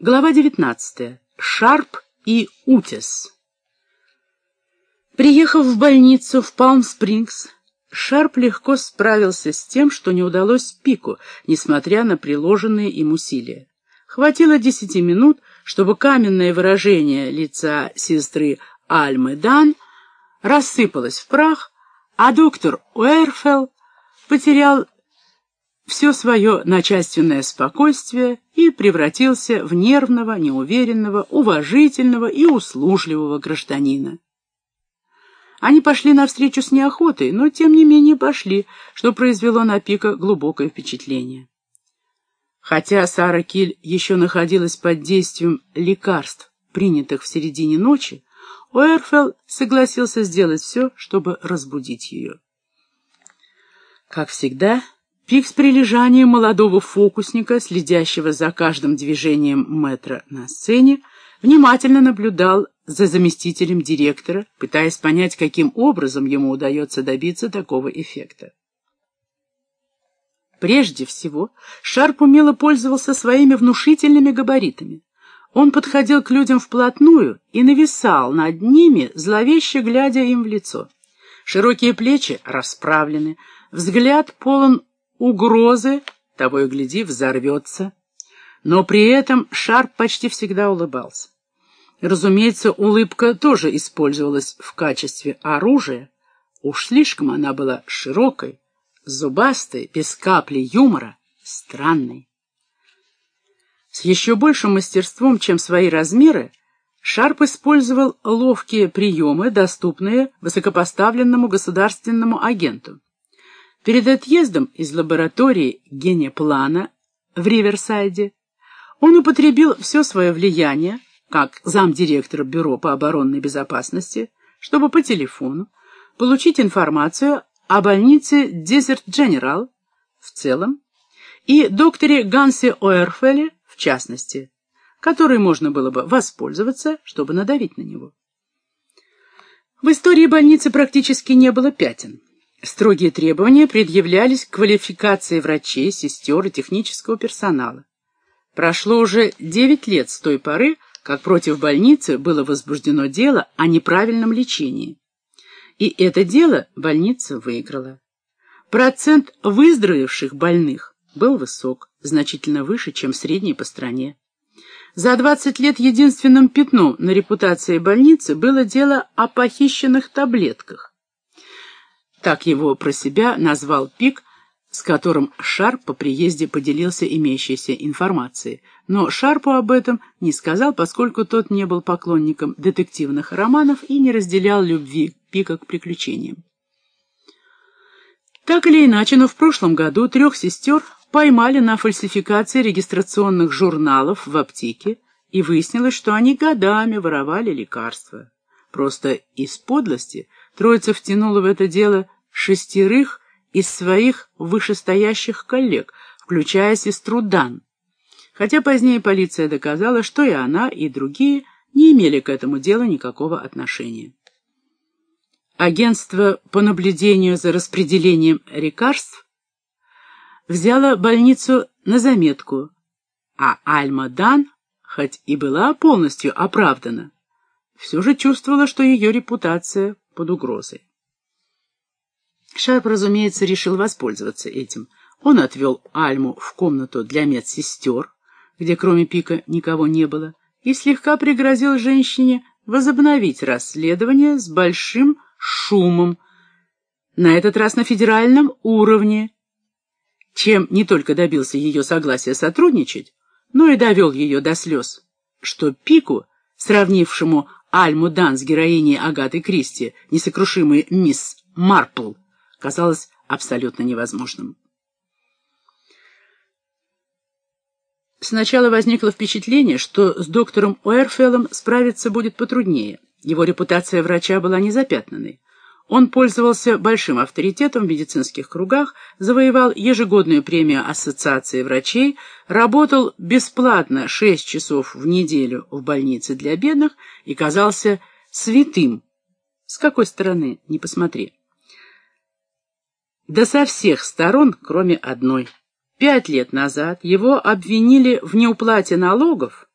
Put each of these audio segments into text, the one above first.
Глава 19. Шарп и Утес. Приехав в больницу в Палм-Спрингс, Шарп легко справился с тем, что не удалось Пику, несмотря на приложенные им усилия. Хватило десяти минут, чтобы каменное выражение лица сестры Альмы Дан рассыпалось в прах, а доктор Уэрфелл потерял все свое начальственное спокойствие и превратился в нервного, неуверенного, уважительного и услужливого гражданина. Они пошли навстречу с неохотой, но тем не менее пошли, что произвело на Пика глубокое впечатление. Хотя Сара Киль еще находилась под действием лекарств, принятых в середине ночи, Уэрфелл согласился сделать все, чтобы разбудить ее. Как всегда, Пик с прилежанием молодого фокусника, следящего за каждым движением метра на сцене, внимательно наблюдал за заместителем директора, пытаясь понять, каким образом ему удается добиться такого эффекта. Прежде всего, Шарп умело пользовался своими внушительными габаритами. Он подходил к людям вплотную и нависал над ними, зловеще глядя им в лицо. Широкие плечи расправлены, взгляд полон угрозы, того и гляди, взорвется. Но при этом Шарп почти всегда улыбался. Разумеется, улыбка тоже использовалась в качестве оружия. Уж слишком она была широкой, зубастой, без капли юмора, странной. С еще большим мастерством, чем свои размеры, Шарп использовал ловкие приемы, доступные высокопоставленному государственному агенту. Перед отъездом из лаборатории генеплана в Риверсайде он употребил все свое влияние, как замдиректора Бюро по оборонной безопасности, чтобы по телефону получить информацию о больнице Desert General в целом и докторе Гансе Оэрфеле в частности, которой можно было бы воспользоваться, чтобы надавить на него. В истории больницы практически не было пятен. Строгие требования предъявлялись к квалификации врачей, сестер и технического персонала. Прошло уже 9 лет с той поры, как против больницы было возбуждено дело о неправильном лечении. И это дело больница выиграла. Процент выздоровевших больных был высок, значительно выше, чем средний по стране. За 20 лет единственным пятном на репутации больницы было дело о похищенных таблетках. Так его про себя назвал Пик, с которым Шарп по приезде поделился имеющейся информацией. Но Шарпу об этом не сказал, поскольку тот не был поклонником детективных романов и не разделял любви Пика к приключениям. Так или иначе, но в прошлом году трех сестер поймали на фальсификации регистрационных журналов в аптеке, и выяснилось, что они годами воровали лекарства. Просто из подлости троица втянула в это дело шестерых из своих вышестоящих коллег, включая сестру Дан. Хотя позднее полиция доказала, что и она, и другие не имели к этому делу никакого отношения. Агентство по наблюдению за распределением лекарств взяло больницу на заметку, а Альма Дан, хоть и была полностью оправдана, все же чувствовала, что ее репутация под угрозой. Шарп, разумеется, решил воспользоваться этим. Он отвел Альму в комнату для медсестер, где кроме Пика никого не было, и слегка пригрозил женщине возобновить расследование с большим шумом, на этот раз на федеральном уровне, чем не только добился ее согласия сотрудничать, но и довел ее до слез, что Пику, сравнившему Альму Дан с героиней Агаты Кристи, несокрушимой мисс Марпл, казалось абсолютно невозможным. Сначала возникло впечатление, что с доктором Уэрфеллом справиться будет потруднее. Его репутация врача была незапятнанной. Он пользовался большим авторитетом в медицинских кругах, завоевал ежегодную премию Ассоциации врачей, работал бесплатно 6 часов в неделю в больнице для бедных и казался святым. С какой стороны, не посмотри. Да со всех сторон, кроме одной. Пять лет назад его обвинили в неуплате налогов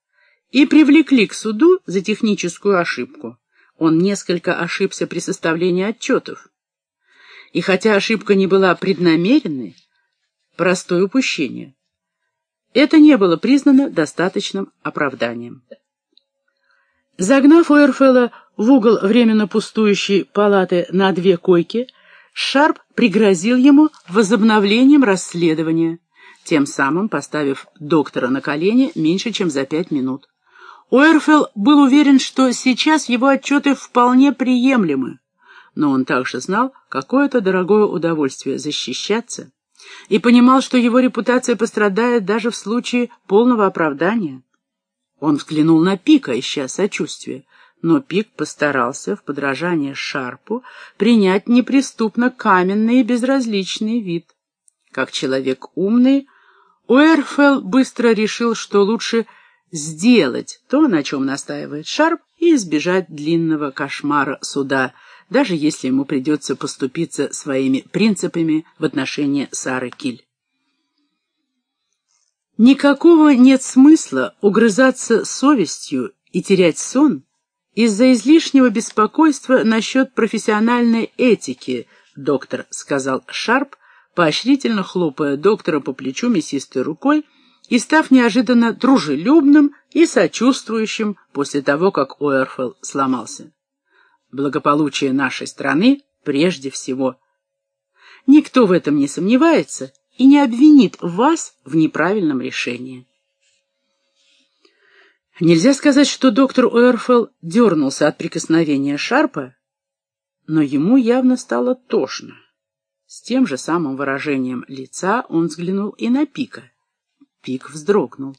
и привлекли к суду за техническую ошибку. Он несколько ошибся при составлении отчетов. И хотя ошибка не была преднамеренной, простое упущение. Это не было признано достаточным оправданием. Загнав Уэрфелла в угол временно пустующей палаты на две койки, Шарп пригрозил ему возобновлением расследования, тем самым поставив доктора на колени меньше, чем за пять минут. Уэрфелл был уверен, что сейчас его отчеты вполне приемлемы, но он также знал, какое это дорогое удовольствие защищаться, и понимал, что его репутация пострадает даже в случае полного оправдания. Он взглянул на Пика, ища сочувствия, но Пик постарался, в подражание Шарпу, принять неприступно каменный и безразличный вид. Как человек умный, Уэрфелл быстро решил, что лучше сделать то, на чем настаивает Шарп, и избежать длинного кошмара суда, даже если ему придется поступиться своими принципами в отношении Сары Киль. Никакого нет смысла угрызаться совестью и терять сон из-за излишнего беспокойства насчет профессиональной этики, доктор, сказал Шарп, поощрительно хлопая доктора по плечу мясистой рукой и став неожиданно дружелюбным и сочувствующим после того, как Уэрфелл сломался. Благополучие нашей страны прежде всего. Никто в этом не сомневается, и не обвинит вас в неправильном решении. Нельзя сказать, что доктор Уэрфелл дернулся от прикосновения Шарпа, но ему явно стало тошно. С тем же самым выражением лица он взглянул и на Пика. Пик вздрогнул.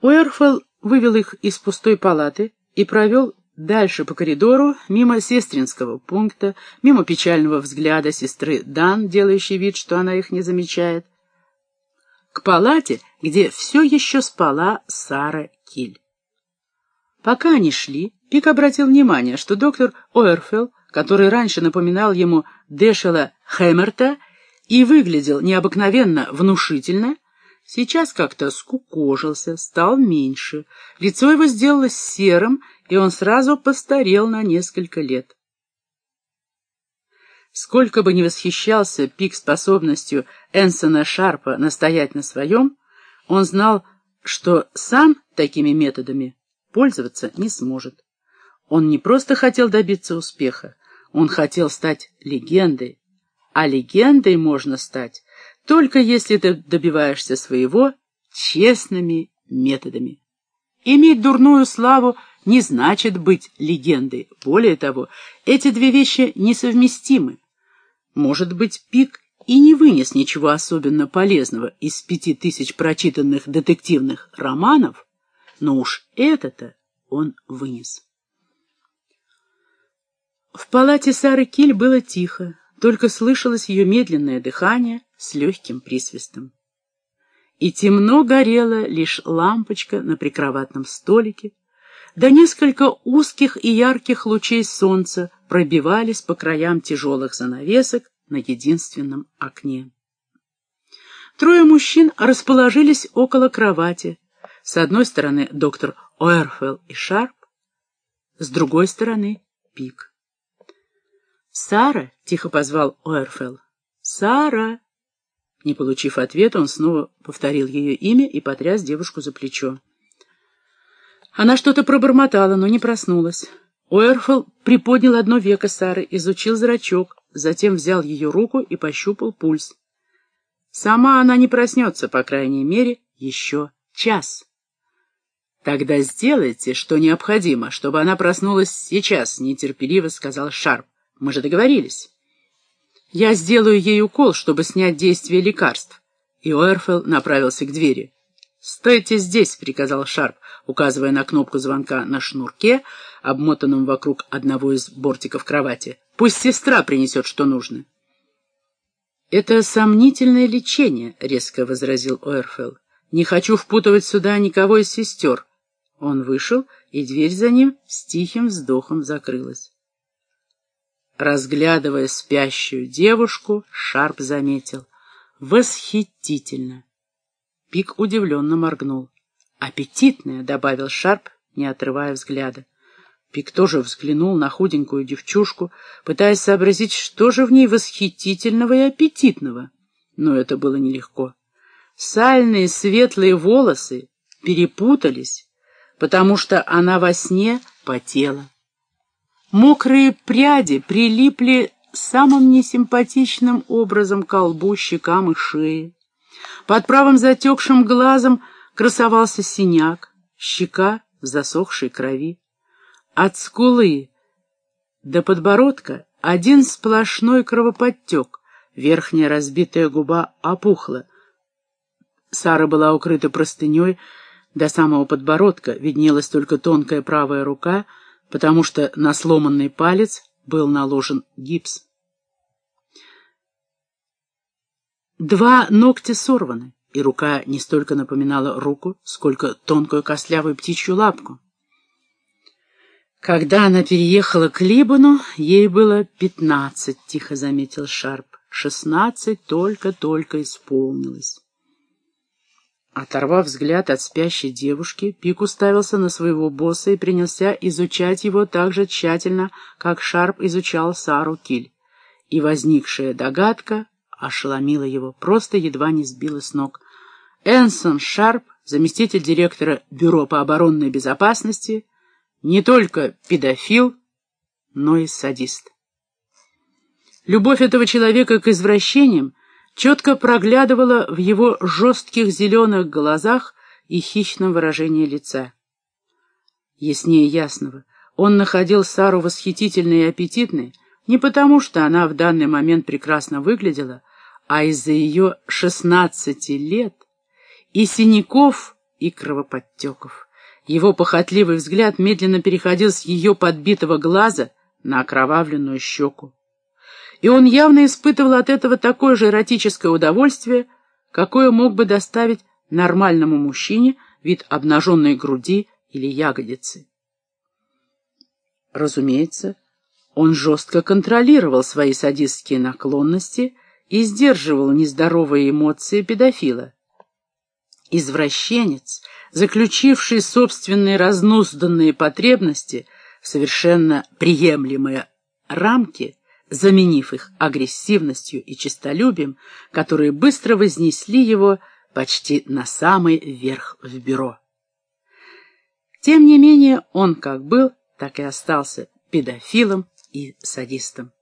Уэрфелл вывел их из пустой палаты и провел Дальше по коридору, мимо сестринского пункта, мимо печального взгляда сестры Дан, делающей вид, что она их не замечает, к палате, где все еще спала Сара Киль. Пока они шли, Пик обратил внимание, что доктор Оэрфелл, который раньше напоминал ему Дэшела Хэмерта и выглядел необыкновенно внушительно, сейчас как-то скукожился, стал меньше, лицо его сделалось серым, и он сразу постарел на несколько лет. Сколько бы ни восхищался Пик способностью Энсона Шарпа настоять на своем, он знал, что сам такими методами пользоваться не сможет. Он не просто хотел добиться успеха, он хотел стать легендой, а легендой можно стать только если ты добиваешься своего честными методами. Иметь дурную славу не значит быть легендой. Более того, эти две вещи несовместимы. Может быть, Пик и не вынес ничего особенно полезного из пяти тысяч прочитанных детективных романов, но уж это-то он вынес. В палате Сары Киль было тихо, только слышалось ее медленное дыхание с легким присвистом. И темно горела лишь лампочка на прикроватном столике, да несколько узких и ярких лучей солнца пробивались по краям тяжелых занавесок на единственном окне. Трое мужчин расположились около кровати. С одной стороны доктор Оэрфелл и Шарп, с другой стороны Пик. «Сара!» — тихо позвал Оэрфелл. «Сара!» Не получив ответа, он снова повторил ее имя и потряс девушку за плечо. Она что-то пробормотала, но не проснулась. Уэрфел приподнял одно веко Сары, изучил зрачок, затем взял ее руку и пощупал пульс. Сама она не проснется, по крайней мере, еще час. «Тогда сделайте, что необходимо, чтобы она проснулась сейчас», — нетерпеливо сказал Шарп. «Мы же договорились». «Я сделаю ей укол, чтобы снять действие лекарств». И Уэрфел направился к двери. «Стойте здесь», — приказал Шарп, указывая на кнопку звонка на шнурке, обмотанном вокруг одного из бортиков кровати. «Пусть сестра принесет, что нужно». «Это сомнительное лечение», — резко возразил Уэрфелл. «Не хочу впутывать сюда никого из сестер». Он вышел, и дверь за ним с тихим вздохом закрылась. Разглядывая спящую девушку, Шарп заметил. «Восхитительно!» Пик удивленно моргнул. аппетитная», — добавил Шарп, не отрывая взгляда. Пик тоже взглянул на худенькую девчушку, пытаясь сообразить, что же в ней восхитительного и аппетитного. Но это было нелегко. Сальные светлые волосы перепутались, потому что она во сне потела. Мокрые пряди прилипли самым несимпатичным образом к колбу, щекам и шее. Под правым затекшим глазом красовался синяк, щека в засохшей крови. От скулы до подбородка один сплошной кровоподтек, верхняя разбитая губа опухла. Сара была укрыта простыней, до самого подбородка виднелась только тонкая правая рука, потому что на сломанный палец был наложен гипс. Два ногтя сорваны, и рука не столько напоминала руку, сколько тонкую костлявую птичью лапку. Когда она переехала к Либану, ей было пятнадцать, тихо заметил Шарп. Шестнадцать только-только исполнилось. Оторвав взгляд от спящей девушки, Пик уставился на своего босса и принялся изучать его так же тщательно, как Шарп изучал Сару Киль. И возникшая догадка ошеломила его, просто едва не сбила с ног. Энсон Шарп, заместитель директора Бюро по оборонной безопасности, не только педофил, но и садист. Любовь этого человека к извращениям четко проглядывала в его жестких зеленых глазах и хищном выражении лица. Яснее ясного, он находил Сару восхитительной и аппетитной не потому, что она в данный момент прекрасно выглядела, а из-за ее шестнадцати лет и синяков, и кровоподтеков. Его похотливый взгляд медленно переходил с ее подбитого глаза на окровавленную щеку и он явно испытывал от этого такое же эротическое удовольствие, какое мог бы доставить нормальному мужчине вид обнаженной груди или ягодицы. Разумеется, он жестко контролировал свои садистские наклонности и сдерживал нездоровые эмоции педофила. Извращенец, заключивший собственные разнузданные потребности в совершенно приемлемые рамки, заменив их агрессивностью и честолюбием, которые быстро вознесли его почти на самый верх в бюро. Тем не менее, он как был, так и остался педофилом и садистом.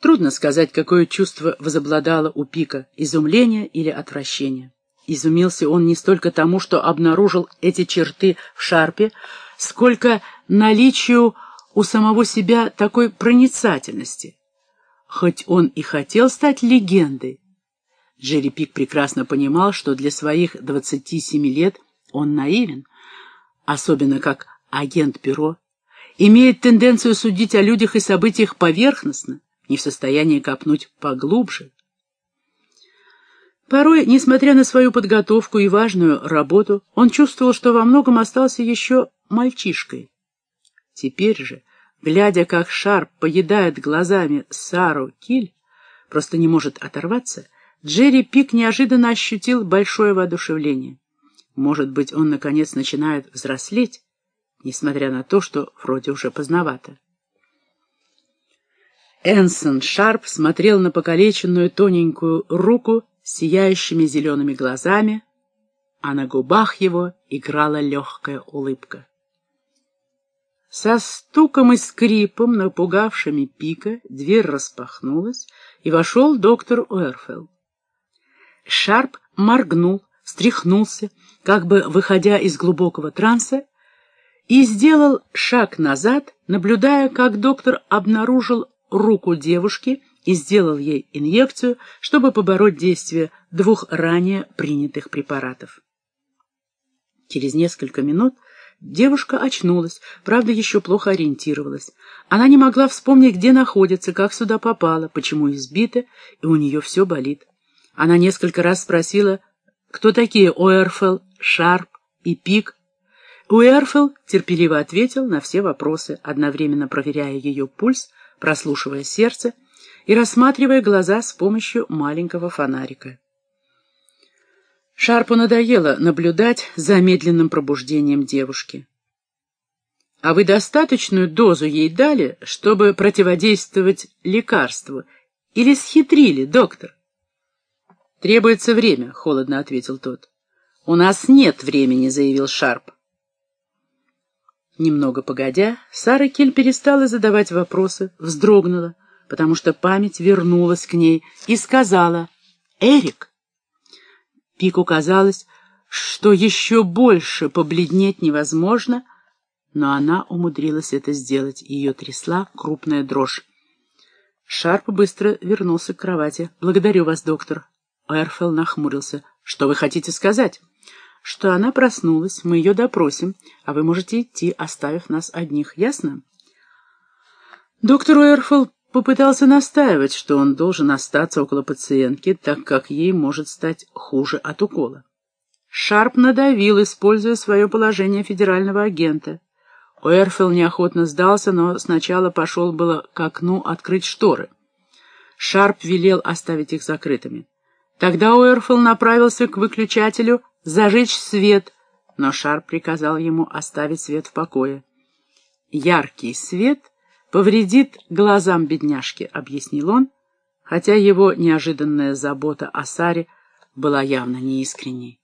Трудно сказать, какое чувство возобладало у Пика — изумление или отвращение. Изумился он не столько тому, что обнаружил эти черты в Шарпе, сколько наличию у самого себя такой проницательности. Хоть он и хотел стать легендой, Джерри Пик прекрасно понимал, что для своих 27 лет он наивен, особенно как агент бюро, имеет тенденцию судить о людях и событиях поверхностно, не в состоянии копнуть поглубже. Порой, несмотря на свою подготовку и важную работу, он чувствовал, что во многом остался еще мальчишкой. Теперь же, глядя, как Шарп поедает глазами Сару Киль, просто не может оторваться, Джерри Пик неожиданно ощутил большое воодушевление. Может быть, он, наконец, начинает взрослеть, несмотря на то, что вроде уже поздновато. Энсон Шарп смотрел на покалеченную тоненькую руку с сияющими зелеными глазами, а на губах его играла легкая улыбка. Со стуком и скрипом, напугавшими Пика, дверь распахнулась, и вошел доктор Уэрфелл. Шарп моргнул, встряхнулся, как бы выходя из глубокого транса, и сделал шаг назад, наблюдая, как доктор обнаружил руку девушки и сделал ей инъекцию, чтобы побороть действие двух ранее принятых препаратов. Через несколько минут Девушка очнулась, правда, еще плохо ориентировалась. Она не могла вспомнить, где находится, как сюда попала, почему избита, и у нее все болит. Она несколько раз спросила, кто такие Уэрфелл, Шарп и Пик. Уэрфелл терпеливо ответил на все вопросы, одновременно проверяя ее пульс, прослушивая сердце и рассматривая глаза с помощью маленького фонарика. Шарпу надоело наблюдать за медленным пробуждением девушки. «А вы достаточную дозу ей дали, чтобы противодействовать лекарству? Или схитрили, доктор?» «Требуется время», — холодно ответил тот. «У нас нет времени», — заявил Шарп. Немного погодя, Сара Кель перестала задавать вопросы, вздрогнула, потому что память вернулась к ней и сказала «Эрик». Пику казалось, что еще больше побледнеть невозможно, но она умудрилась это сделать, ее трясла крупная дрожь. Шарп быстро вернулся к кровати. «Благодарю вас, доктор». Эрфел нахмурился. «Что вы хотите сказать?» «Что она проснулась, мы ее допросим, а вы можете идти, оставив нас одних, ясно?» Доктор Уэрфел попытался настаивать, что он должен остаться около пациентки, так как ей может стать хуже от укола. Шарп надавил, используя свое положение федерального агента. Уэрфел неохотно сдался, но сначала пошел было к окну открыть шторы. Шарп велел оставить их закрытыми. Тогда Уэрфел направился к выключателю зажечь свет, но Шарп приказал ему оставить свет в покое. Яркий свет — повредит глазам бедняжки, — объяснил он, хотя его неожиданная забота о Саре была явно неискренней.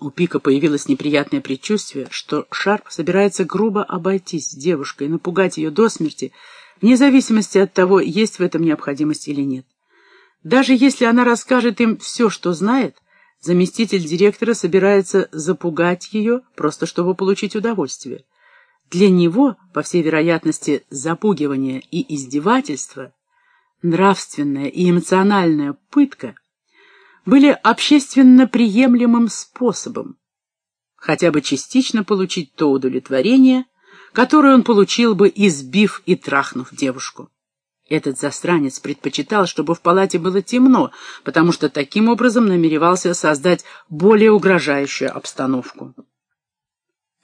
У Пика появилось неприятное предчувствие, что Шарп собирается грубо обойтись с девушкой, напугать ее до смерти, вне зависимости от того, есть в этом необходимость или нет. Даже если она расскажет им все, что знает, заместитель директора собирается запугать ее, просто чтобы получить удовольствие. Для него, по всей вероятности, запугивание и издевательство, нравственная и эмоциональная пытка были общественно приемлемым способом хотя бы частично получить то удовлетворение, которое он получил бы, избив и трахнув девушку. Этот застранец предпочитал, чтобы в палате было темно, потому что таким образом намеревался создать более угрожающую обстановку.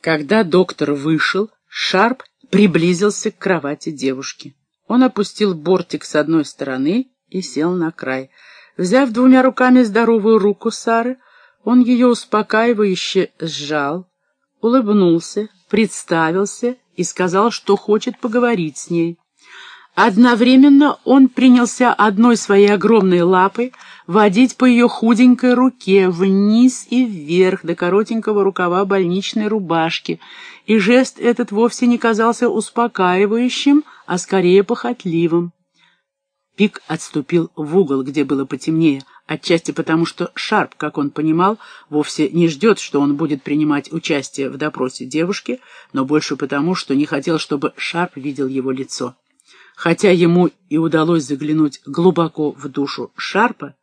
Когда доктор вышел, Шарп приблизился к кровати девушки. Он опустил бортик с одной стороны и сел на край. Взяв двумя руками здоровую руку Сары, он ее успокаивающе сжал, улыбнулся, представился и сказал, что хочет поговорить с ней. Одновременно он принялся одной своей огромной лапой водить по ее худенькой руке вниз и вверх до коротенького рукава больничной рубашки, и жест этот вовсе не казался успокаивающим, а скорее похотливым. Пик отступил в угол, где было потемнее, отчасти потому, что Шарп, как он понимал, вовсе не ждет, что он будет принимать участие в допросе девушки, но больше потому, что не хотел, чтобы Шарп видел его лицо. Хотя ему и удалось заглянуть глубоко в душу Шарпа,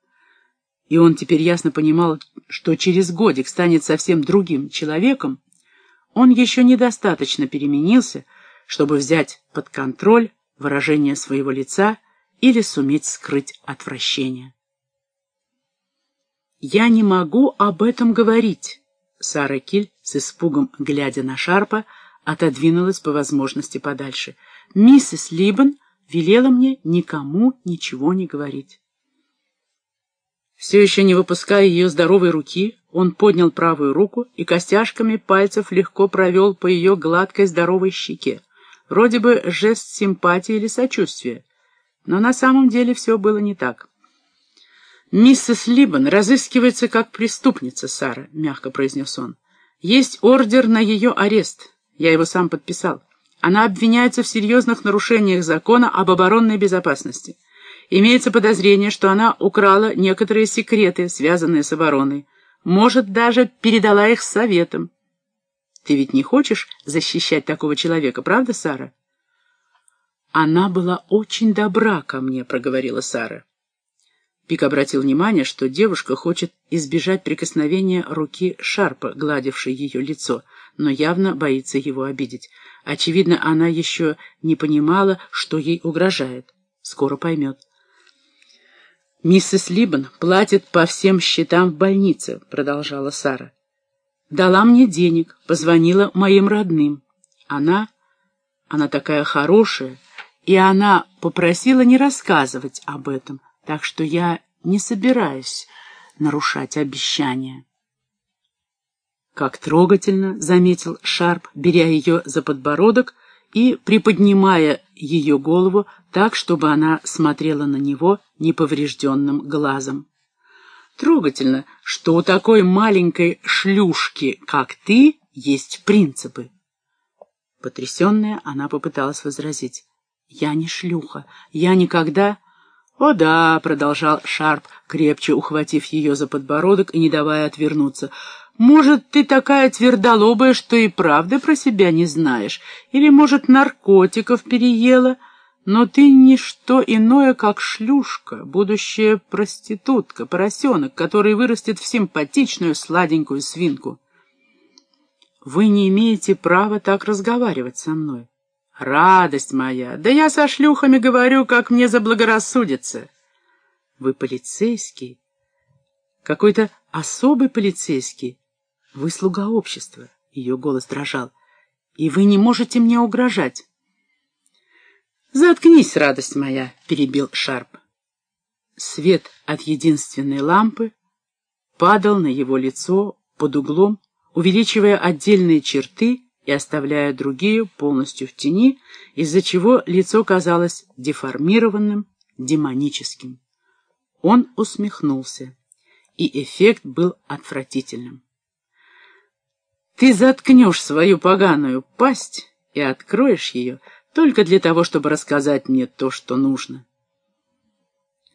и он теперь ясно понимал, что через годик станет совсем другим человеком, он еще недостаточно переменился, чтобы взять под контроль выражение своего лица или суметь скрыть отвращение. «Я не могу об этом говорить», — Сара Киль, с испугом глядя на Шарпа, отодвинулась по возможности подальше. «Миссис Либбен велела мне никому ничего не говорить. Все еще не выпуская ее здоровой руки, он поднял правую руку и костяшками пальцев легко провел по ее гладкой здоровой щеке. Вроде бы жест симпатии или сочувствия, но на самом деле все было не так. «Миссис Либбон разыскивается как преступница, Сара», — мягко произнес он. «Есть ордер на ее арест. Я его сам подписал. Она обвиняется в серьезных нарушениях закона об оборонной безопасности. Имеется подозрение, что она украла некоторые секреты, связанные с обороной. Может, даже передала их советам. Ты ведь не хочешь защищать такого человека, правда, Сара? Она была очень добра ко мне, проговорила Сара. Пик обратил внимание, что девушка хочет избежать прикосновения руки Шарпа, гладившей ее лицо, но явно боится его обидеть. Очевидно, она еще не понимала, что ей угрожает. Скоро поймет. «Миссис Либбен платит по всем счетам в больнице», — продолжала Сара. «Дала мне денег, позвонила моим родным. Она... она такая хорошая, и она попросила не рассказывать об этом, так что я не собираюсь нарушать обещания. Как трогательно, — заметил Шарп, беря ее за подбородок и приподнимая ее голову так, чтобы она смотрела на него неповрежденным глазом. Трогательно, что у такой маленькой шлюшки, как ты, есть принципы. Потрясенная, она попыталась возразить. «Я не шлюха. Я никогда...» «О да», — продолжал Шарп, крепче ухватив ее за подбородок и не давая отвернуться, — может, ты такая твердолобая, что и правды про себя не знаешь, или, может, наркотиков переела, но ты не что иное, как шлюшка, будущая проститутка, поросенок, который вырастет в симпатичную сладенькую свинку. Вы не имеете права так разговаривать со мной. Радость моя, да я со шлюхами говорю, как мне заблагорассудится. Вы полицейский, какой-то особый полицейский, вы слуга общества. Ее голос дрожал. И вы не можете мне угрожать. «Заткнись, радость моя!» — перебил Шарп. Свет от единственной лампы падал на его лицо под углом, увеличивая отдельные черты и оставляя другие полностью в тени, из-за чего лицо казалось деформированным, демоническим. Он усмехнулся, и эффект был отвратительным. Ты заткнешь свою поганую пасть и откроешь ее только для того, чтобы рассказать мне то, что нужно.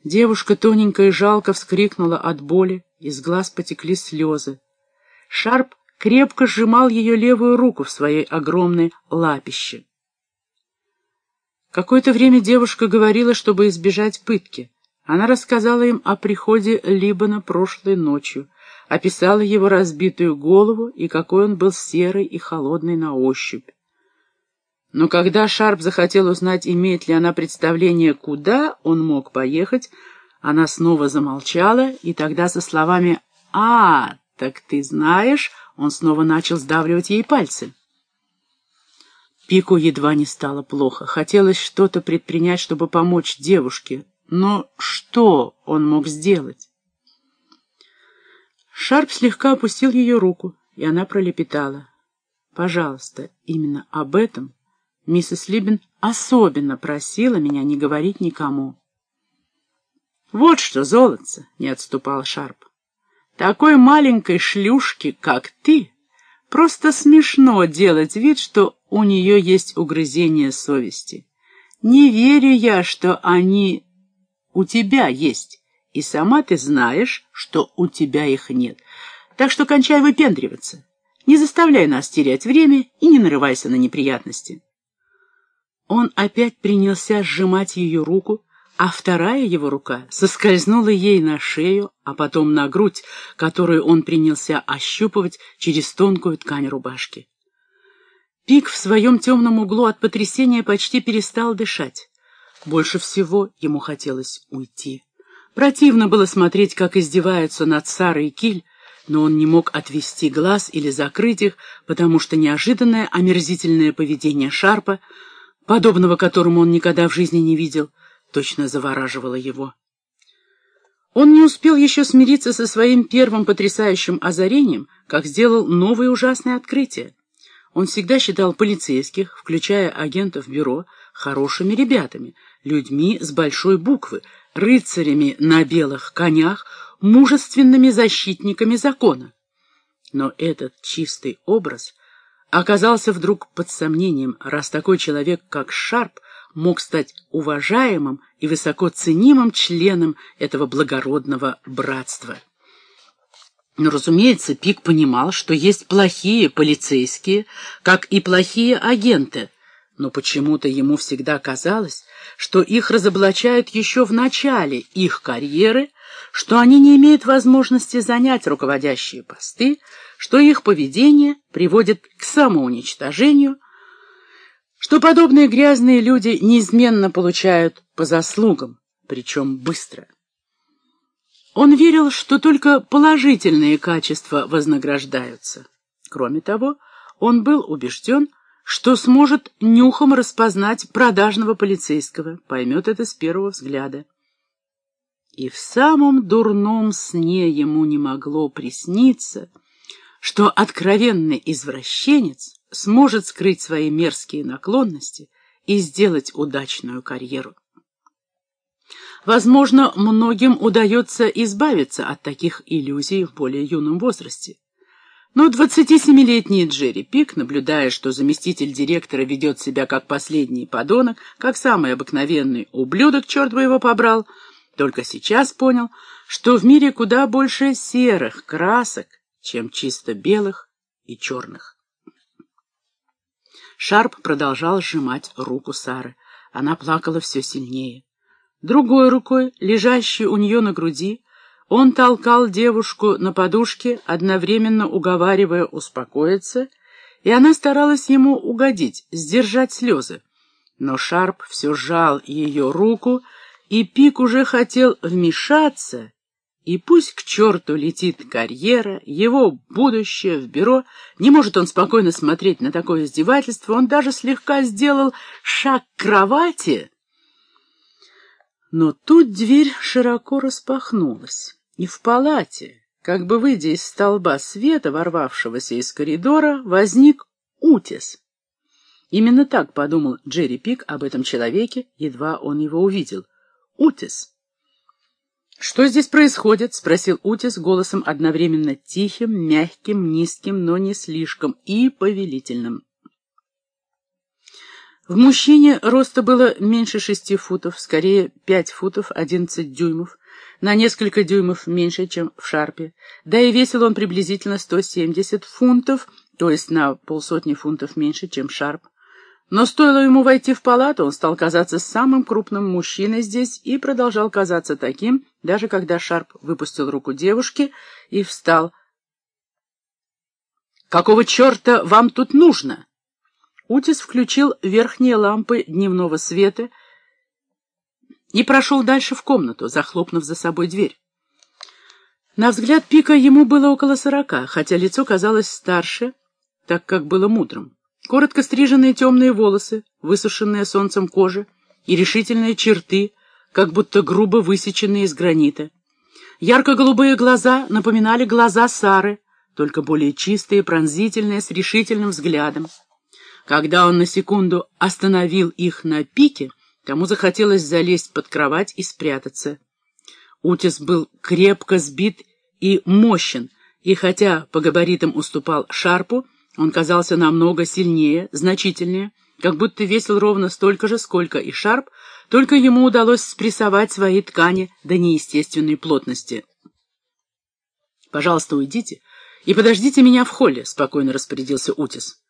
Девушка тоненько и жалко вскрикнула от боли, из глаз потекли слезы. Шарп крепко сжимал ее левую руку в своей огромной лапище. Какое-то время девушка говорила, чтобы избежать пытки. Она рассказала им о приходе Либана прошлой ночью, описала его разбитую голову и какой он был серый и холодный на ощупь. Но когда Шарп захотел узнать, имеет ли она представление, куда он мог поехать, она снова замолчала, и тогда со словами «А, так ты знаешь», он снова начал сдавливать ей пальцы. Пику едва не стало плохо. Хотелось что-то предпринять, чтобы помочь девушке. Но что он мог сделать? Шарп слегка опустил ее руку, и она пролепетала. «Пожалуйста, именно об этом миссис Либин особенно просила меня не говорить никому». «Вот что, золотце!» — не отступал Шарп. «Такой маленькой шлюшке, как ты, просто смешно делать вид, что у нее есть угрызение совести. Не верю я, что они у тебя есть» и сама ты знаешь, что у тебя их нет. Так что кончай выпендриваться. Не заставляй нас терять время и не нарывайся на неприятности. Он опять принялся сжимать ее руку, а вторая его рука соскользнула ей на шею, а потом на грудь, которую он принялся ощупывать через тонкую ткань рубашки. Пик в своем темном углу от потрясения почти перестал дышать. Больше всего ему хотелось уйти. Противно было смотреть, как издеваются над Сарой Киль, но он не мог отвести глаз или закрыть их, потому что неожиданное омерзительное поведение Шарпа, подобного которому он никогда в жизни не видел, точно завораживало его. Он не успел еще смириться со своим первым потрясающим озарением, как сделал новое ужасное открытие. Он всегда считал полицейских, включая агентов бюро, хорошими ребятами, людьми с большой буквы, рыцарями на белых конях, мужественными защитниками закона. Но этот чистый образ оказался вдруг под сомнением, раз такой человек, как Шарп, мог стать уважаемым и высоко ценимым членом этого благородного братства. Но, разумеется, Пик понимал, что есть плохие полицейские, как и плохие агенты, но почему-то ему всегда казалось, что их разоблачают еще в начале их карьеры, что они не имеют возможности занять руководящие посты, что их поведение приводит к самоуничтожению, что подобные грязные люди неизменно получают по заслугам, причем быстро. Он верил, что только положительные качества вознаграждаются. Кроме того, он был убежден, что сможет нюхом распознать продажного полицейского, поймет это с первого взгляда. И в самом дурном сне ему не могло присниться, что откровенный извращенец сможет скрыть свои мерзкие наклонности и сделать удачную карьеру. Возможно, многим удается избавиться от таких иллюзий в более юном возрасте. Но 27-летний Джерри Пик, наблюдая, что заместитель директора ведет себя как последний подонок, как самый обыкновенный ублюдок, черт бы его побрал, только сейчас понял, что в мире куда больше серых красок, чем чисто белых и черных. Шарп продолжал сжимать руку Сары. Она плакала все сильнее. Другой рукой, лежащей у нее на груди, он толкал девушку на подушке, одновременно уговаривая успокоиться, и она старалась ему угодить, сдержать слезы. Но Шарп все сжал ее руку, и Пик уже хотел вмешаться, и пусть к черту летит карьера, его будущее в бюро, не может он спокойно смотреть на такое издевательство, он даже слегка сделал шаг к кровати, но тут дверь широко распахнулась, и в палате, как бы выйдя из столба света, ворвавшегося из коридора, возник Утис. Именно так подумал Джерри Пик об этом человеке, едва он его увидел. Утис. «Что здесь происходит?» — спросил Утис голосом одновременно тихим, мягким, низким, но не слишком, и повелительным. В мужчине роста было меньше шести футов, скорее пять футов одиннадцать дюймов, на несколько дюймов меньше, чем в Шарпе, да и весил он приблизительно сто семьдесят фунтов, то есть на полсотни фунтов меньше, чем Шарп. Но стоило ему войти в палату, он стал казаться самым крупным мужчиной здесь и продолжал казаться таким, даже когда Шарп выпустил руку девушки и встал. «Какого черта вам тут нужно?» Утис включил верхние лампы дневного света и прошел дальше в комнату, захлопнув за собой дверь. На взгляд Пика ему было около сорока, хотя лицо казалось старше, так как было мудрым. Коротко стриженные темные волосы, высушенная солнцем кожа и решительные черты, как будто грубо высеченные из гранита. Ярко-голубые глаза напоминали глаза Сары, только более чистые, пронзительные, с решительным взглядом. Когда он на секунду остановил их на пике, тому захотелось залезть под кровать и спрятаться. Утис был крепко сбит и мощен, и хотя по габаритам уступал Шарпу, он казался намного сильнее, значительнее, как будто весил ровно столько же, сколько и Шарп, только ему удалось спрессовать свои ткани до неестественной плотности. «Пожалуйста, уйдите и подождите меня в холле», — спокойно распорядился Утис.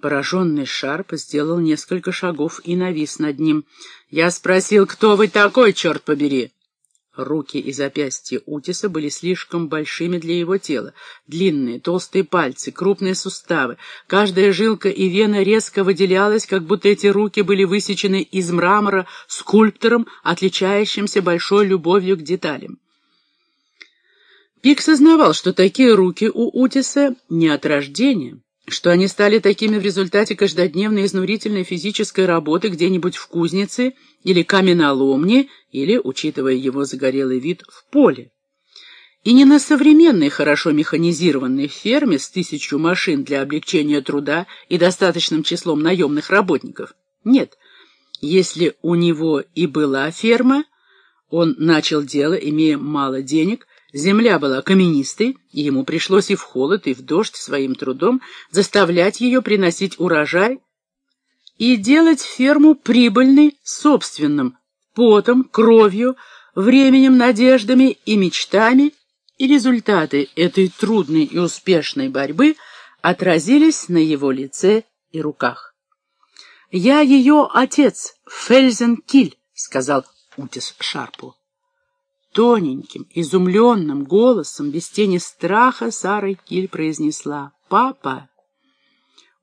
Пораженный Шарп сделал несколько шагов и навис над ним. «Я спросил, кто вы такой, черт побери?» Руки и запястья Утиса были слишком большими для его тела. Длинные, толстые пальцы, крупные суставы. Каждая жилка и вена резко выделялась, как будто эти руки были высечены из мрамора скульптором, отличающимся большой любовью к деталям. Пик сознавал, что такие руки у Утиса не от рождения что они стали такими в результате каждодневной изнурительной физической работы где-нибудь в кузнице или каменоломне, или, учитывая его загорелый вид, в поле. И не на современной, хорошо механизированной ферме с тысячу машин для облегчения труда и достаточным числом наемных работников. Нет, если у него и была ферма, он начал дело, имея мало денег, Земля была каменистой, и ему пришлось и в холод, и в дождь своим трудом заставлять ее приносить урожай и делать ферму прибыльной собственным потом, кровью, временем, надеждами и мечтами, и результаты этой трудной и успешной борьбы отразились на его лице и руках. «Я ее отец, Фельзен Киль», — сказал Утис Шарпу. Тоненьким, изумленным голосом, без тени страха, Сара Киль произнесла «Папа».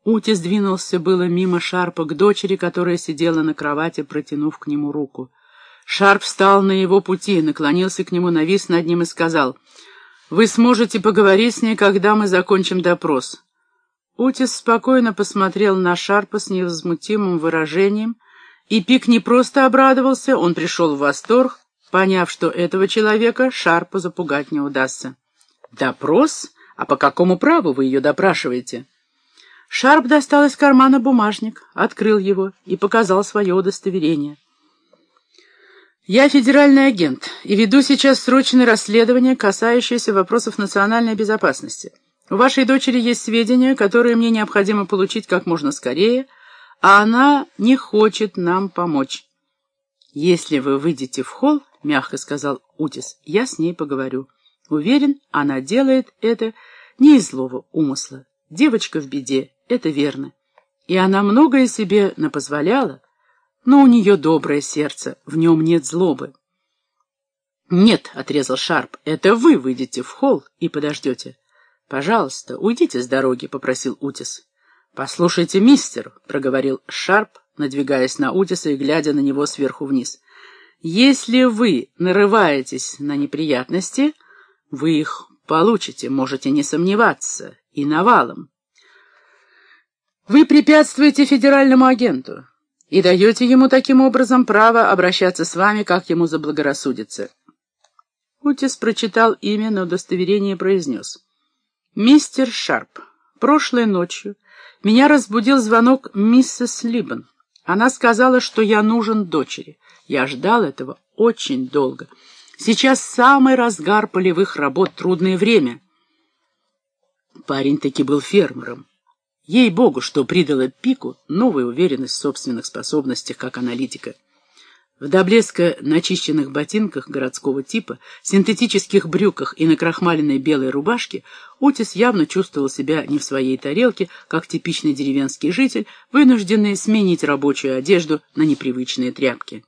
Ути сдвинулся было мимо Шарпа к дочери, которая сидела на кровати, протянув к нему руку. Шарп встал на его пути, наклонился к нему, навис над ним и сказал, «Вы сможете поговорить с ней, когда мы закончим допрос». Утис спокойно посмотрел на Шарпа с невозмутимым выражением, и Пик не просто обрадовался, он пришел в восторг, поняв, что этого человека Шарпу запугать не удастся. «Допрос? А по какому праву вы ее допрашиваете?» Шарп достал из кармана бумажник, открыл его и показал свое удостоверение. «Я федеральный агент и веду сейчас срочное расследование, касающееся вопросов национальной безопасности. У вашей дочери есть сведения, которые мне необходимо получить как можно скорее, а она не хочет нам помочь. Если вы выйдете в холл, — мягко сказал Утис, — я с ней поговорю. Уверен, она делает это не из злого умысла. Девочка в беде, это верно. И она многое себе напозволяла, но у нее доброе сердце, в нем нет злобы. «Нет», — отрезал Шарп, — «это вы выйдете в холл и подождете». «Пожалуйста, уйдите с дороги», — попросил Утис. «Послушайте, мистер», — проговорил Шарп, надвигаясь на Утиса и глядя на него сверху вниз. «Если вы нарываетесь на неприятности, вы их получите, можете не сомневаться, и навалом. Вы препятствуете федеральному агенту и даете ему таким образом право обращаться с вами, как ему заблагорассудится». Утис прочитал имя на удостоверении и произнес. «Мистер Шарп, прошлой ночью меня разбудил звонок миссис Либбен. Она сказала, что я нужен дочери. Я ждал этого очень долго. Сейчас самый разгар полевых работ, трудное время». Парень таки был фермером. Ей-богу, что придало Пику новую уверенность в собственных способностях как аналитика. В до блеска начищенных ботинках городского типа, синтетических брюках и на крахмаленной белой рубашке Утис явно чувствовал себя не в своей тарелке, как типичный деревенский житель, вынужденный сменить рабочую одежду на непривычные тряпки.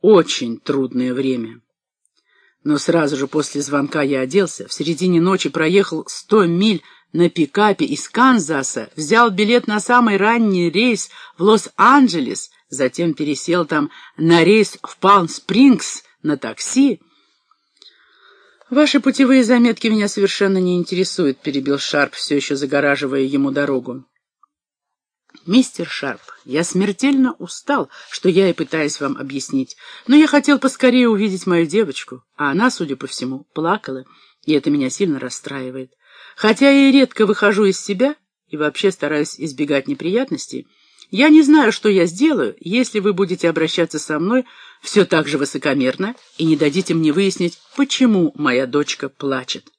Очень трудное время. Но сразу же после звонка я оделся, в середине ночи проехал сто миль на пикапе из Канзаса, взял билет на самый ранний рейс в Лос-Анджелес, затем пересел там на рейс в Палм-Спрингс на такси. «Ваши путевые заметки меня совершенно не интересуют», — перебил Шарп, все еще загораживая ему дорогу. «Мистер Шарп, я смертельно устал, что я и пытаюсь вам объяснить, но я хотел поскорее увидеть мою девочку, а она, судя по всему, плакала, и это меня сильно расстраивает. Хотя я и редко выхожу из себя и вообще стараюсь избегать неприятностей, я не знаю, что я сделаю, если вы будете обращаться со мной все так же высокомерно и не дадите мне выяснить, почему моя дочка плачет.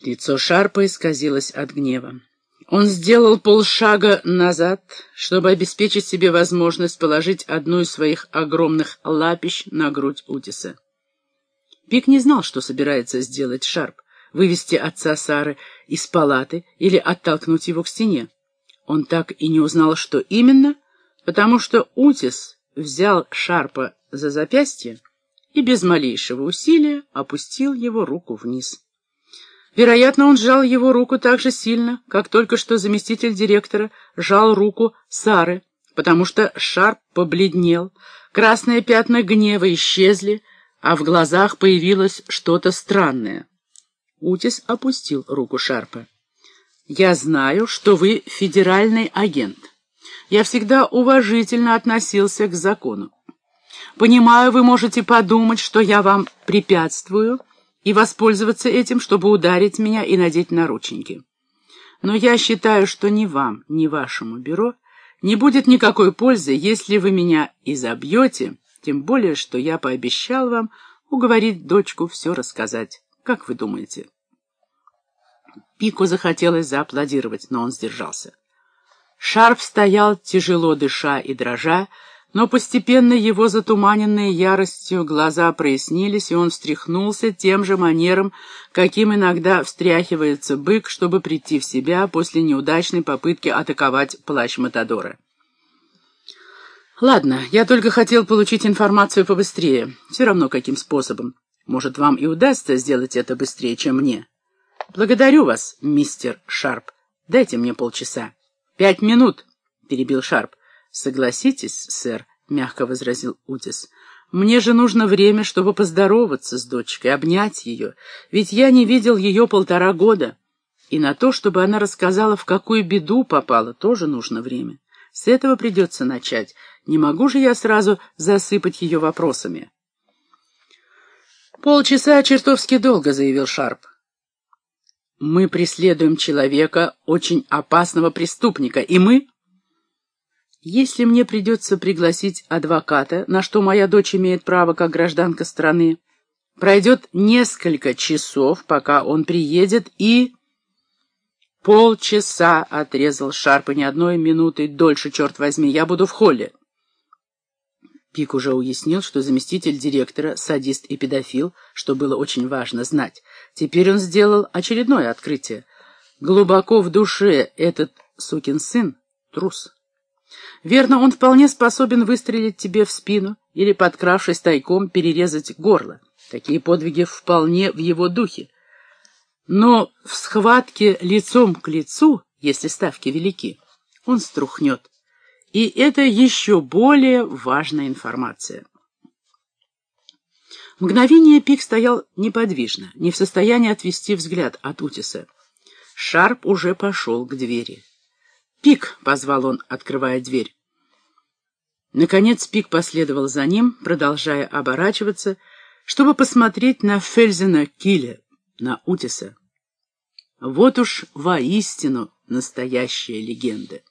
Лицо Шарпа исказилось от гнева. Он сделал полшага назад, чтобы обеспечить себе возможность положить одну из своих огромных лапищ на грудь Утиса. Пик не знал, что собирается сделать Шарп — вывести отца Сары из палаты или оттолкнуть его к стене. Он так и не узнал, что именно, потому что Утис взял Шарпа за запястье и без малейшего усилия опустил его руку вниз. Вероятно, он сжал его руку так же сильно, как только что заместитель директора сжал руку Сары, потому что Шарп побледнел, красные пятна гнева исчезли, а в глазах появилось что-то странное. Утис опустил руку Шарпа. «Я знаю, что вы федеральный агент. Я всегда уважительно относился к закону. Понимаю, вы можете подумать, что я вам препятствую, и воспользоваться этим, чтобы ударить меня и надеть наручники. Но я считаю, что ни вам, ни вашему бюро не будет никакой пользы, если вы меня изобьете, тем более, что я пообещал вам уговорить дочку все рассказать. Как вы думаете?» Пику захотелось зааплодировать, но он сдержался. Шарп стоял, тяжело дыша и дрожа, но постепенно его затуманенные яростью глаза прояснились, и он встряхнулся тем же манером, каким иногда встряхивается бык, чтобы прийти в себя после неудачной попытки атаковать плащ Матадора. «Ладно, я только хотел получить информацию побыстрее, все равно каким способом. Может, вам и удастся сделать это быстрее, чем мне?» «Благодарю вас, мистер Шарп. Дайте мне полчаса». «Пять минут», — перебил Шарп. «Согласитесь, сэр», — мягко возразил Утис. «Мне же нужно время, чтобы поздороваться с дочкой, обнять ее, ведь я не видел ее полтора года. И на то, чтобы она рассказала, в какую беду попала, тоже нужно время. С этого придется начать. Не могу же я сразу засыпать ее вопросами. «Полчаса чертовски долго», — заявил Шарп. «Мы преследуем человека, очень опасного преступника, и мы...» «Если мне придется пригласить адвоката, на что моя дочь имеет право как гражданка страны, пройдет несколько часов, пока он приедет, и...» «Полчаса», — отрезал Шарп, и ни одной минуты дольше, черт возьми, я буду в холле. Пик уже уяснил, что заместитель директора — садист и педофил, что было очень важно знать. Теперь он сделал очередное открытие. Глубоко в душе этот сукин сын — трус. Верно, он вполне способен выстрелить тебе в спину или, подкравшись тайком, перерезать горло. Такие подвиги вполне в его духе. Но в схватке лицом к лицу, если ставки велики, он струхнет. И это еще более важная информация. Мгновение Пик стоял неподвижно, не в состоянии отвести взгляд от Утиса. Шарп уже пошел к двери. «Пик!» — позвал он, открывая дверь. Наконец Пик последовал за ним, продолжая оборачиваться, чтобы посмотреть на Фельзена Киля, на Утиса. Вот уж воистину настоящая легенда.